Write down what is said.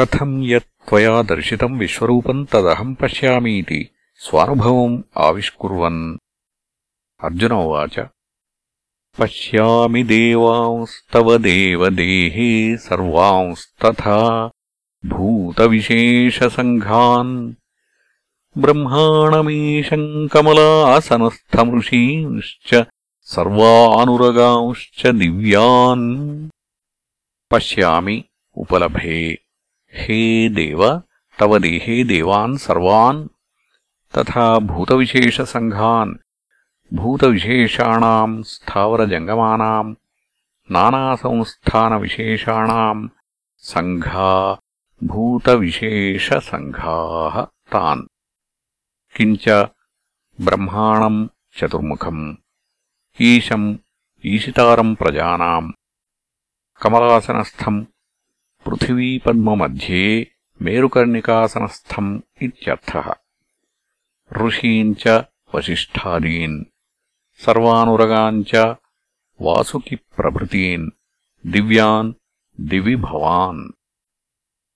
कथम् यत् त्वया दर्शितम् विश्वरूपम् तदहम् पश्यामीति स्वानुभवम् आविष्कुर्वन्। अर्जुन उवाच। पश्यामि देवांस्तव देवदेहे सर्वांस्तथा भूतविशेषसङ्घान्। ब्रह्माणमीशम् कमलासनस्थमृषींश्च सर्वानुरगांश्च दिव्यान्। पश्यामि उपलभे। हे देव, तव देहे देवान् सर्वान्, तथा भूतविशेषसङ्घान्, भूतविशेषाणाम्, स्थावरजङ्गमानाम्, नानासंस्थानविशेषाणाम्, सङ्घा, भूतविशेषसङ्घाः तान्। किञ्च ब्रह्माणम् चतुर्मुखम्, ईशम् ईशितारम् प्रजानाम्, कमलासनस्थम् पृथिवीपद्ममध्ये मेरुकर्णिकासनस्थम् इत्यर्थः। ऋषीन् च वसिष्ठादीन् सर्वानुरगान् च वासुकिप्रभृतीन् दिव्यान् दिवि भवान्